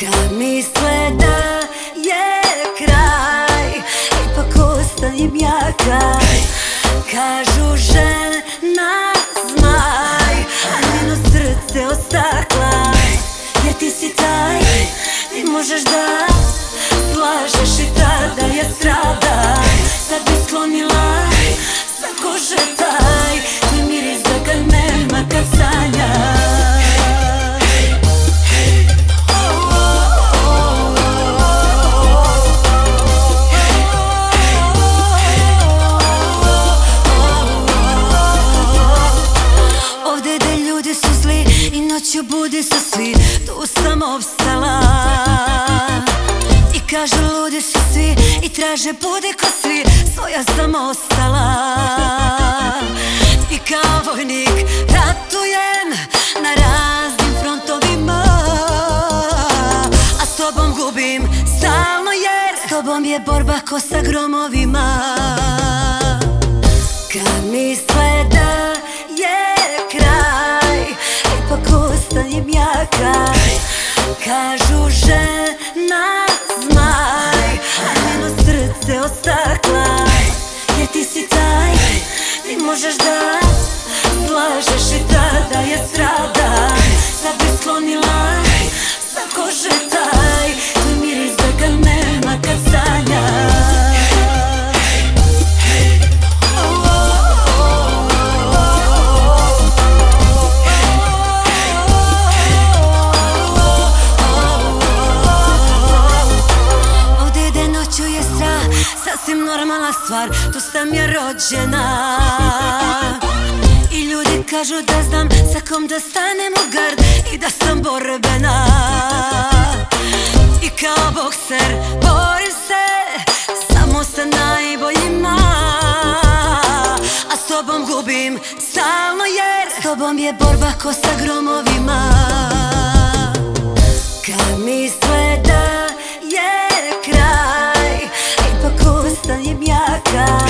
Kad misle da je kraj Ipak ostajem jaka. Kažu žene noću budi su svi Tu sam opstala. I kažu ludi su svi i traže budi ko svi Svoja sam ostala. I kao vojnik ratujem na raznim frontovima A s tobom gubim stalno jer S tobom je borba ko sa gromovima. Kad misle da ostajem jaka Kažu žena zmaj. A njeno srce od stakla Jer ti si taj Ti možeš da Slažeš i tada je strada. Sad bi sklonila sasvim normalna stvar Tu sam ja rođena. I ljudi kažu da znam sa kom da stanem u gard I da sam borbena. I kao bokser borim se Samo sa najboljima. A s tobom gubim stalno jer S tobom je borba ko sa gromovima. Kad misle ostajem